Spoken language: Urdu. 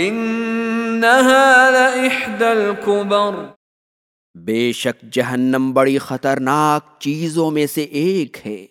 انہا لإحدى الكبر. بے شک جہنم بڑی خطرناک چیزوں میں سے ایک ہے۔